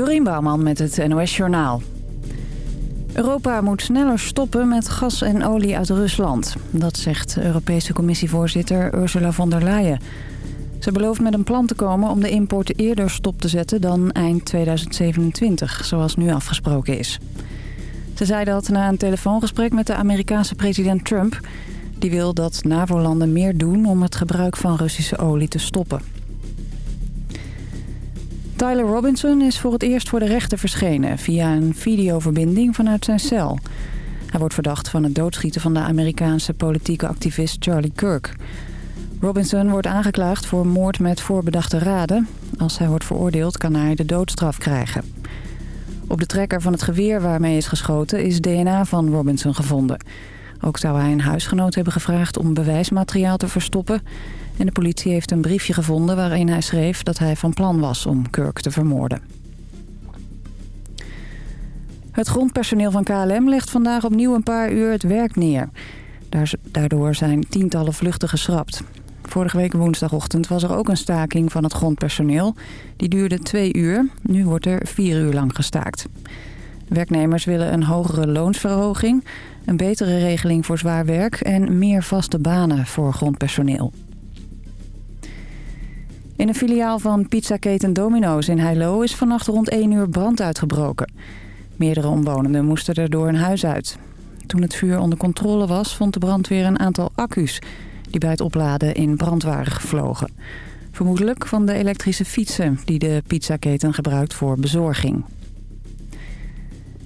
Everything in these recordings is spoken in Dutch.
Dorien Bouwman met het NOS Journaal. Europa moet sneller stoppen met gas en olie uit Rusland. Dat zegt Europese commissievoorzitter Ursula von der Leyen. Ze belooft met een plan te komen om de import eerder stop te zetten dan eind 2027, zoals nu afgesproken is. Ze zei dat na een telefoongesprek met de Amerikaanse president Trump. Die wil dat NAVO-landen meer doen om het gebruik van Russische olie te stoppen. Tyler Robinson is voor het eerst voor de rechter verschenen... via een videoverbinding vanuit zijn cel. Hij wordt verdacht van het doodschieten van de Amerikaanse politieke activist Charlie Kirk. Robinson wordt aangeklaagd voor moord met voorbedachte raden. Als hij wordt veroordeeld kan hij de doodstraf krijgen. Op de trekker van het geweer waarmee is geschoten is DNA van Robinson gevonden. Ook zou hij een huisgenoot hebben gevraagd om bewijsmateriaal te verstoppen... En de politie heeft een briefje gevonden waarin hij schreef dat hij van plan was om Kirk te vermoorden. Het grondpersoneel van KLM legt vandaag opnieuw een paar uur het werk neer. Daardoor zijn tientallen vluchten geschrapt. Vorige week woensdagochtend was er ook een staking van het grondpersoneel. Die duurde twee uur. Nu wordt er vier uur lang gestaakt. Werknemers willen een hogere loonsverhoging, een betere regeling voor zwaar werk... en meer vaste banen voor grondpersoneel. In een filiaal van pizzaketen Domino's in Heilo is vannacht rond 1 uur brand uitgebroken. Meerdere omwonenden moesten er door hun huis uit. Toen het vuur onder controle was, vond de brandweer een aantal accu's... die bij het opladen in brand waren gevlogen. Vermoedelijk van de elektrische fietsen die de pizzaketen gebruikt voor bezorging.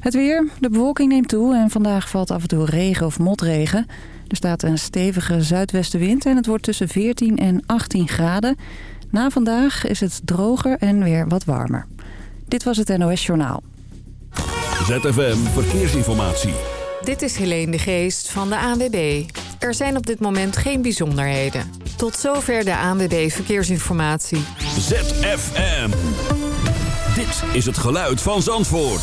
Het weer. De bewolking neemt toe en vandaag valt af en toe regen of motregen. Er staat een stevige zuidwestenwind en het wordt tussen 14 en 18 graden... Na vandaag is het droger en weer wat warmer. Dit was het NOS Journaal. ZFM Verkeersinformatie. Dit is Helene de Geest van de ANWB. Er zijn op dit moment geen bijzonderheden. Tot zover de ANWB Verkeersinformatie. ZFM. Dit is het geluid van Zandvoort.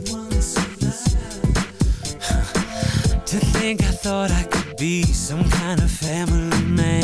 think I thought I could be some kind of family man.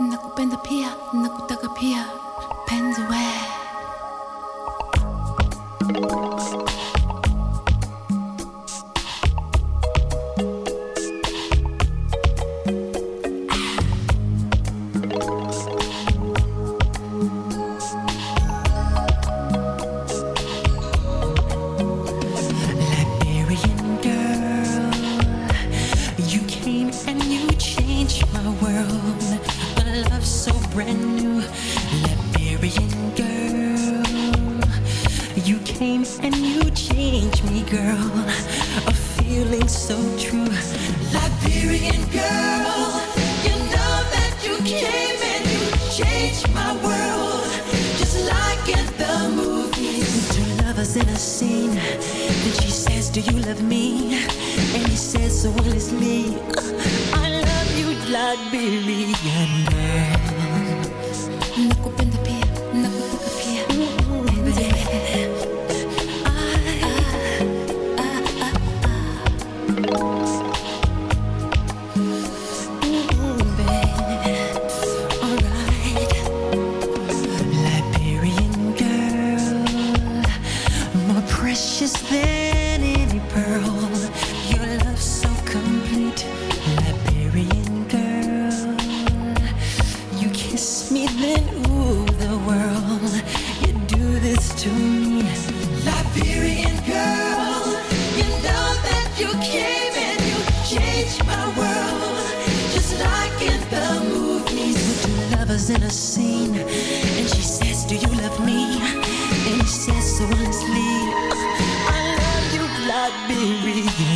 Nakupenda pia, nakutaka pia, penzi we. reason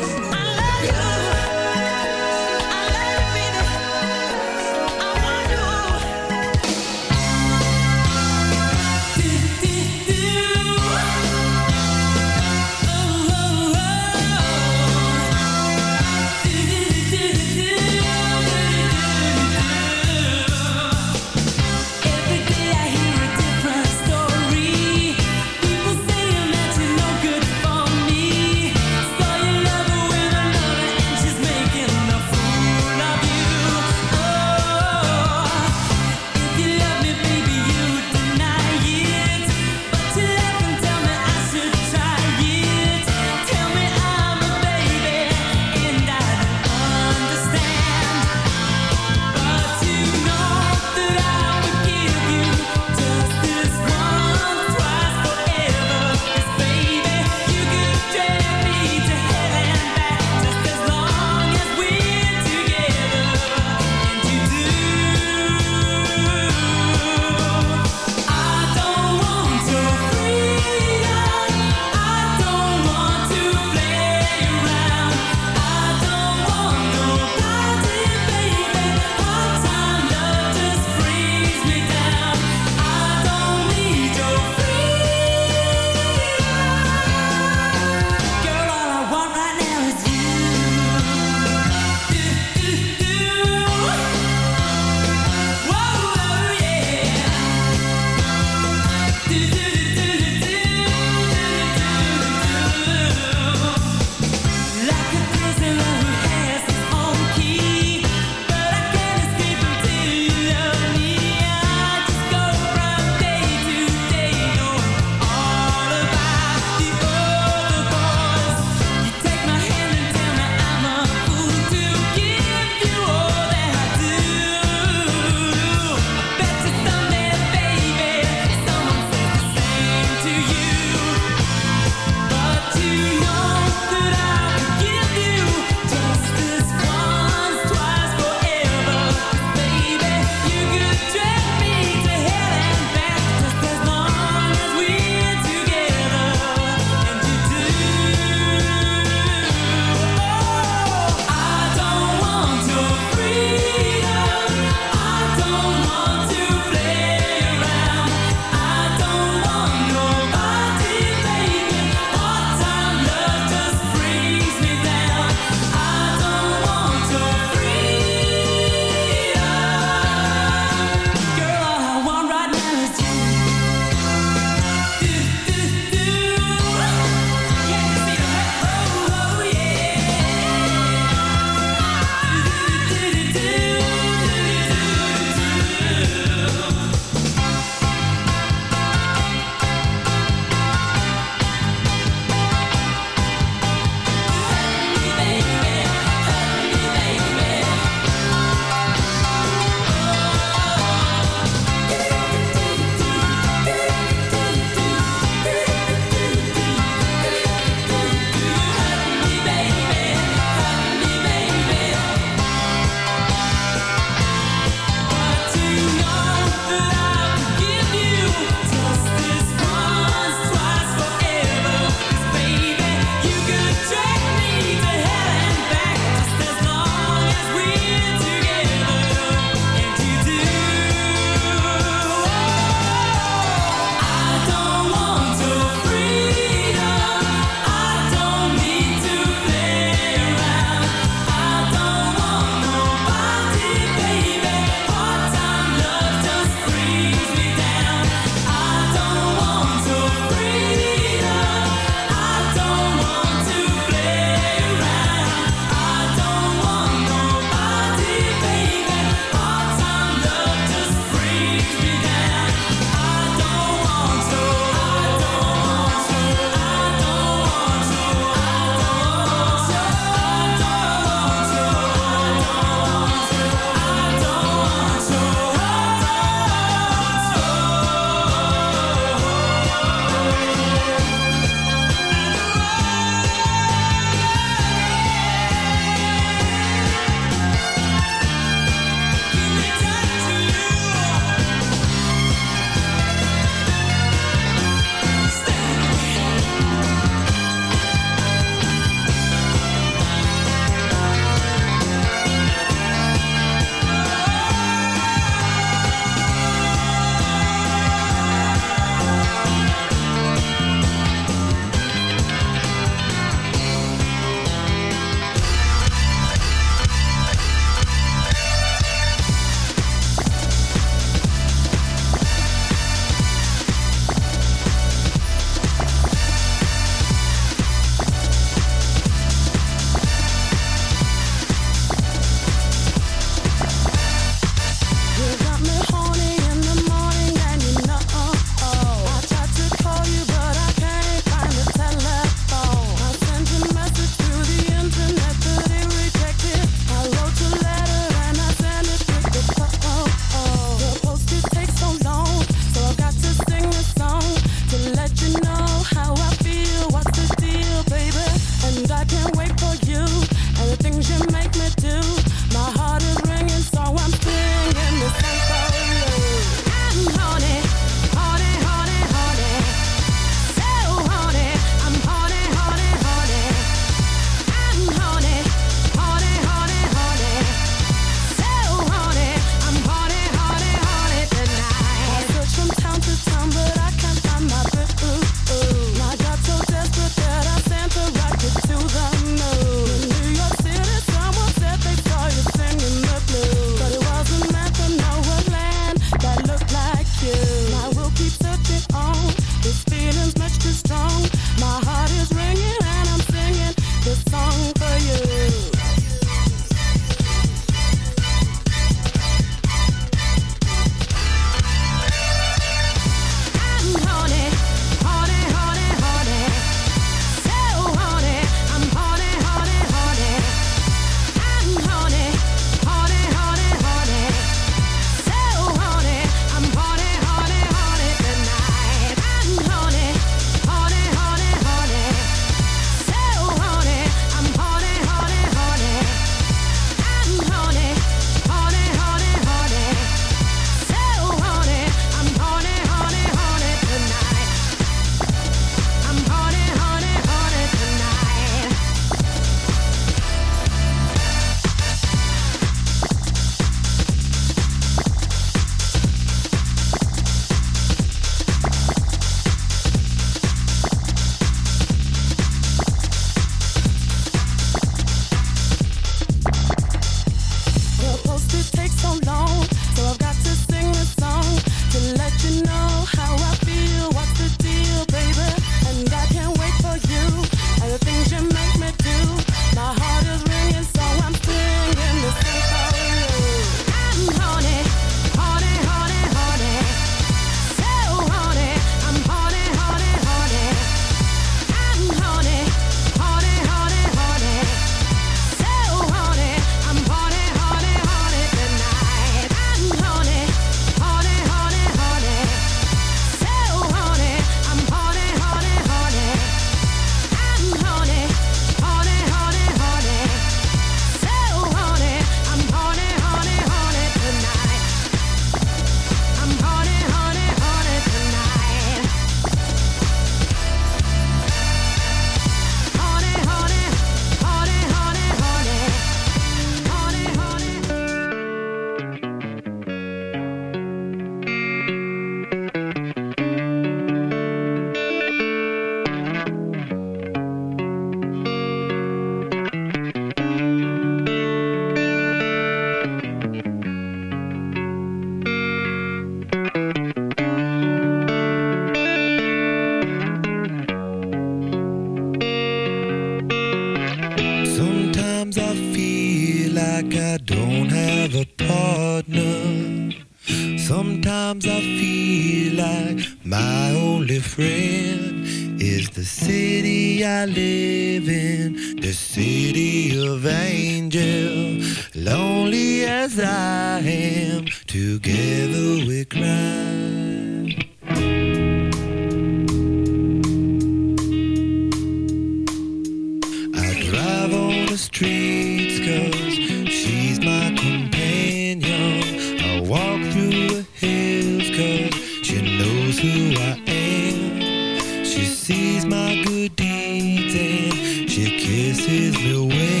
give way.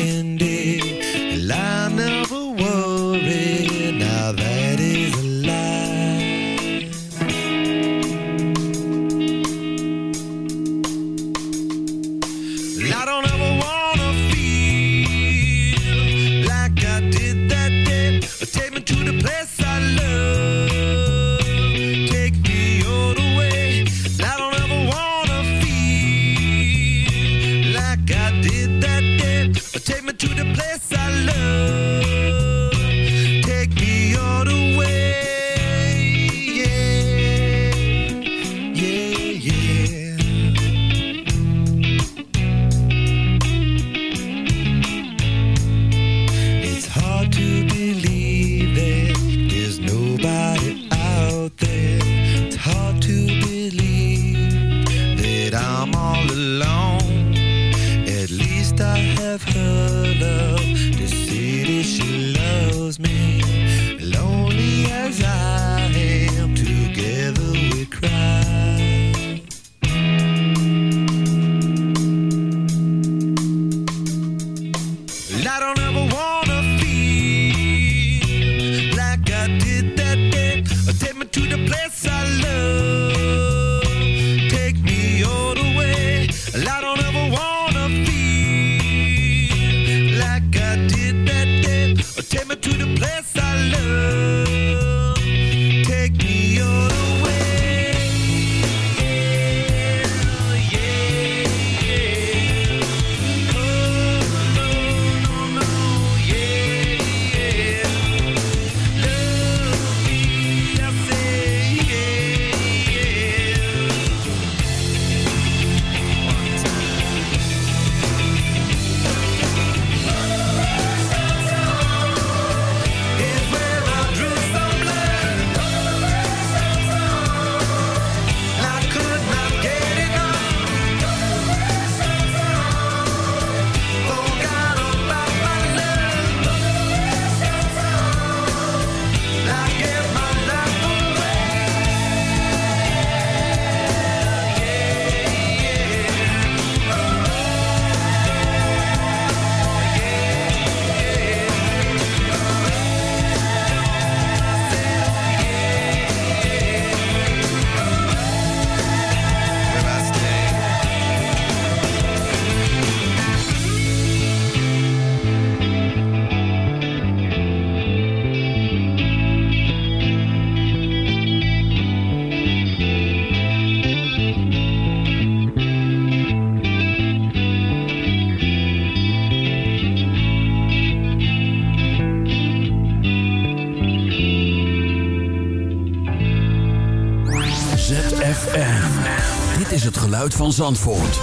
Van Zandvoort.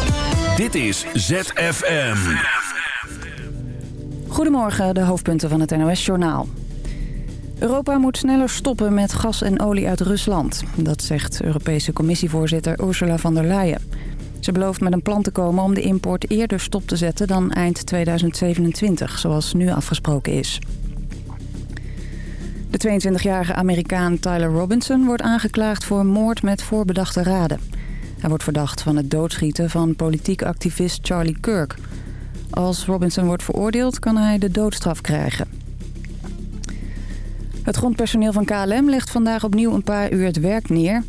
Dit is ZFM. Goedemorgen, de hoofdpunten van het NOS-journaal. Europa moet sneller stoppen met gas en olie uit Rusland. Dat zegt Europese commissievoorzitter Ursula von der Leyen. Ze belooft met een plan te komen om de import eerder stop te zetten dan eind 2027, zoals nu afgesproken is. De 22-jarige Amerikaan Tyler Robinson wordt aangeklaagd voor moord met voorbedachte raden. Hij wordt verdacht van het doodschieten van politiek activist Charlie Kirk. Als Robinson wordt veroordeeld kan hij de doodstraf krijgen. Het grondpersoneel van KLM legt vandaag opnieuw een paar uur het werk neer.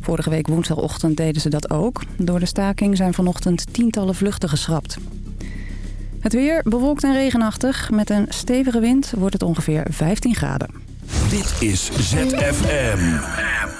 Vorige week woensdagochtend deden ze dat ook. Door de staking zijn vanochtend tientallen vluchten geschrapt. Het weer bewolkt en regenachtig. Met een stevige wind wordt het ongeveer 15 graden. Dit is ZFM.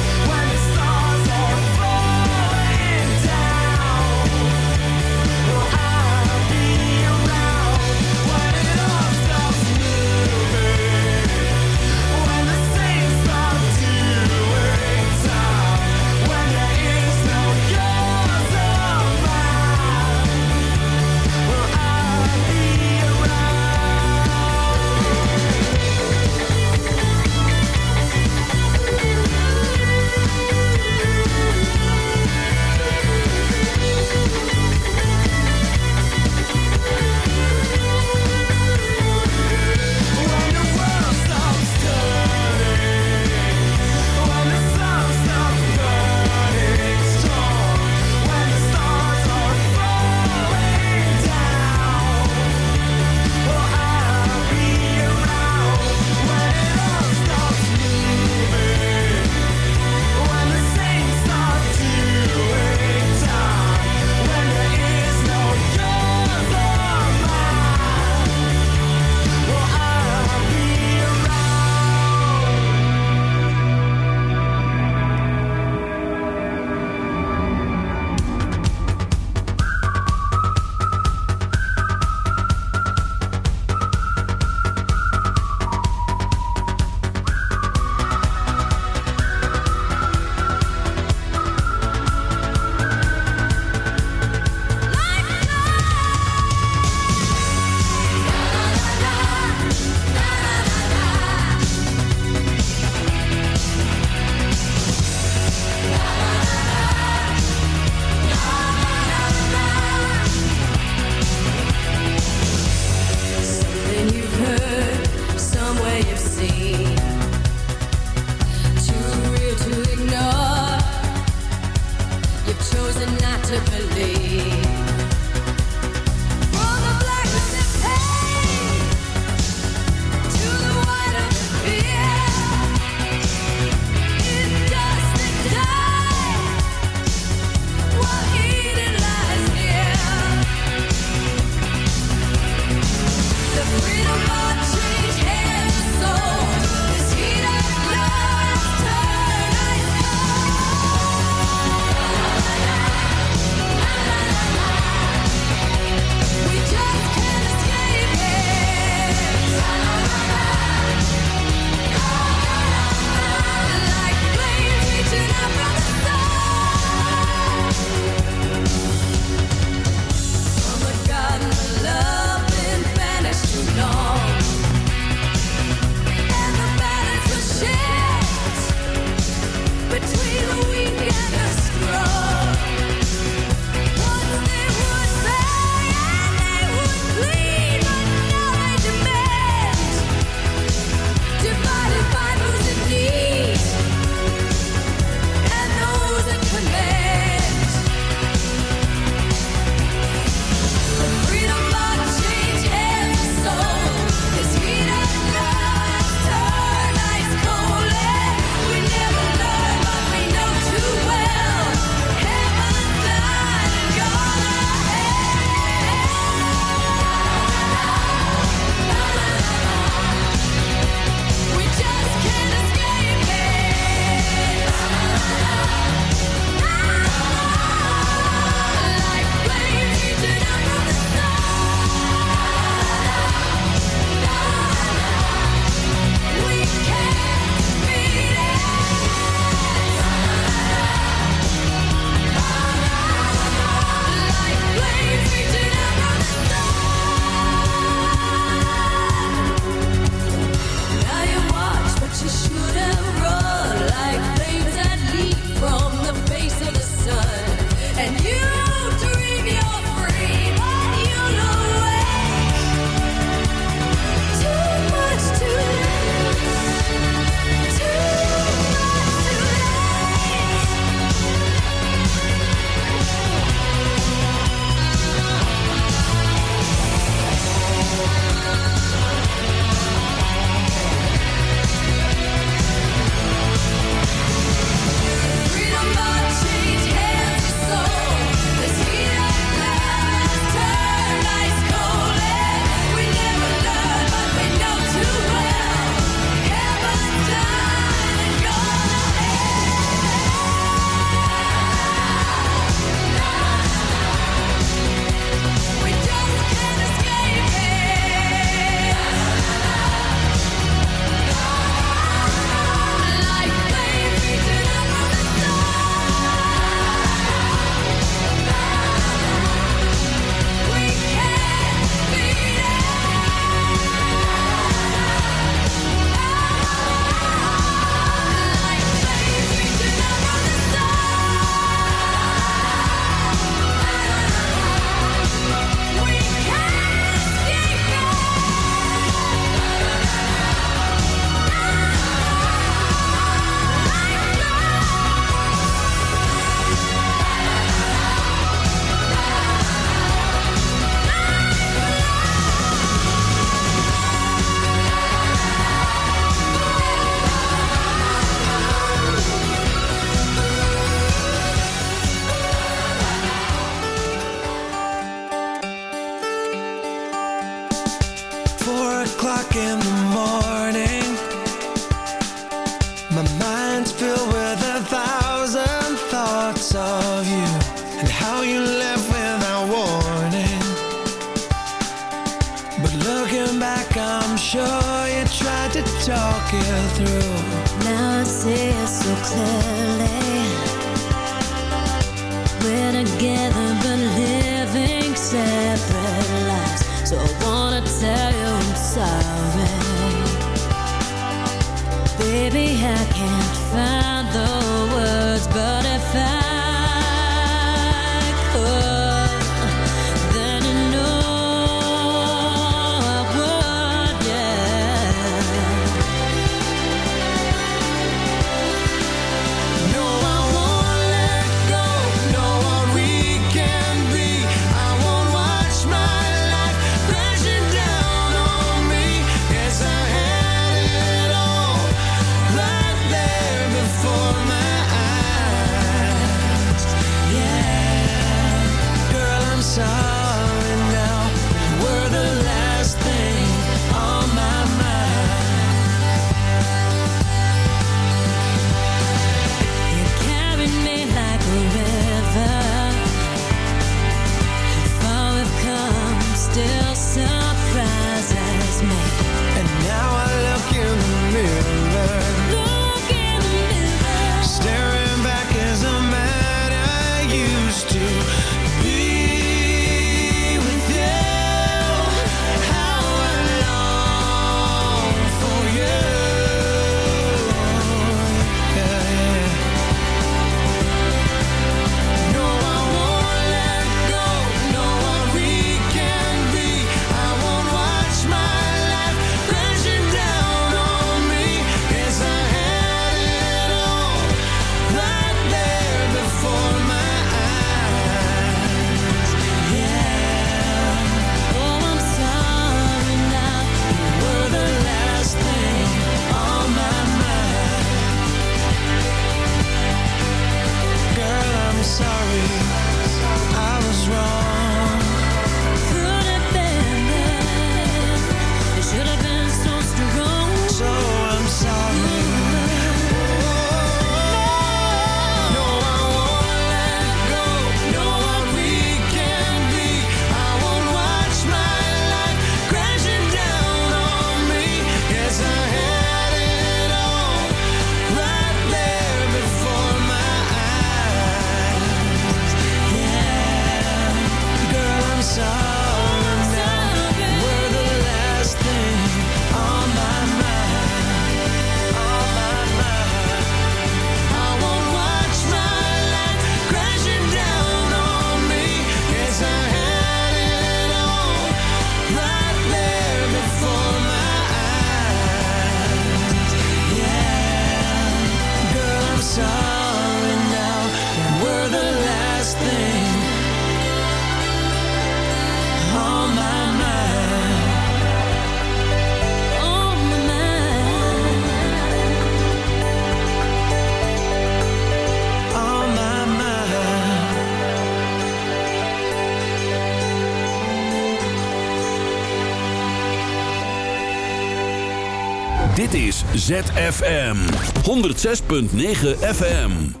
ZFM 106.9 FM.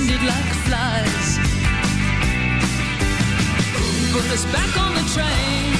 landed like flies. Put us back on the train.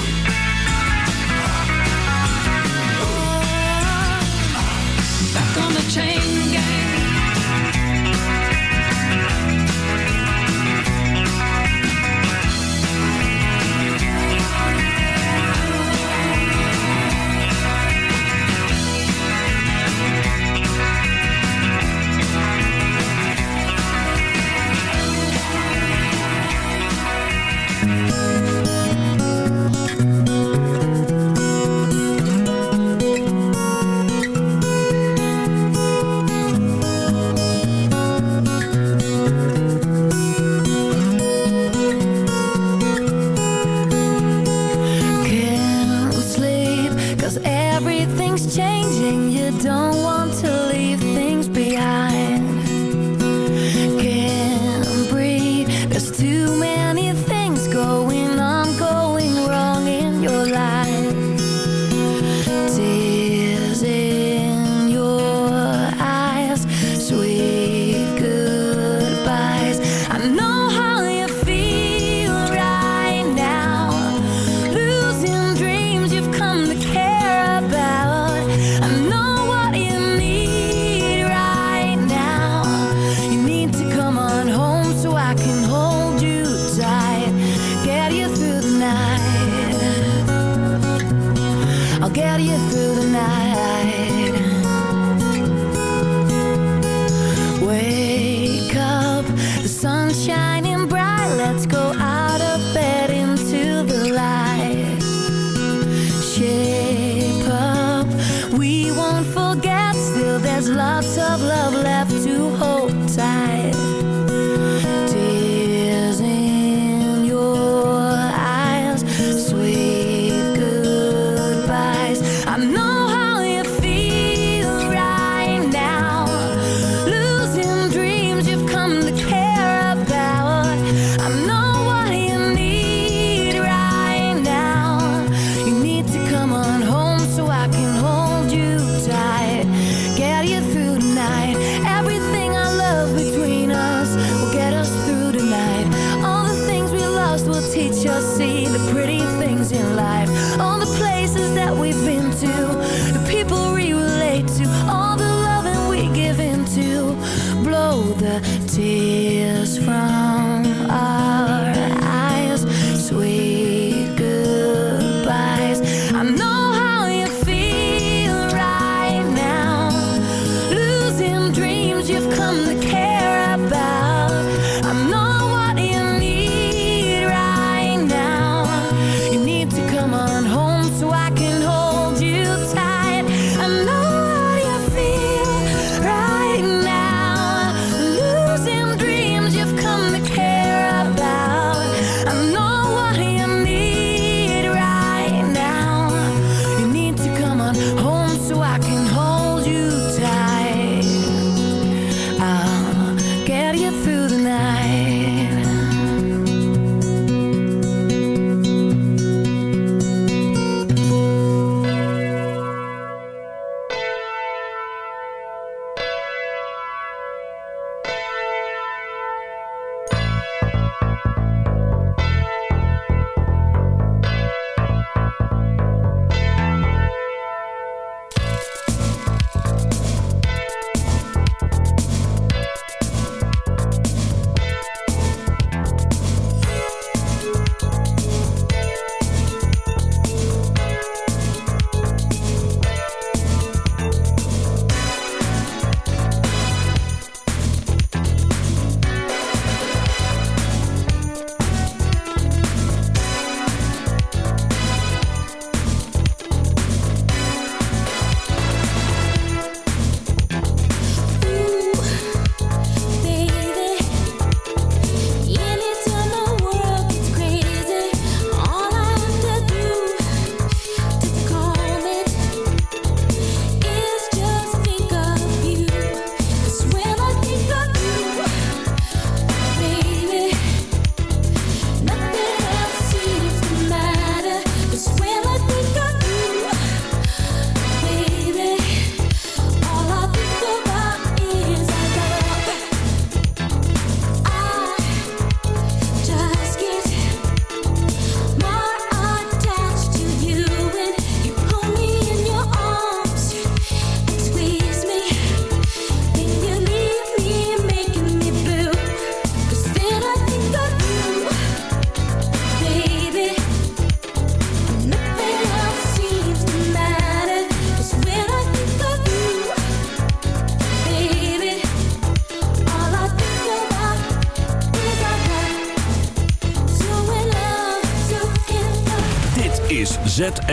The chain gang.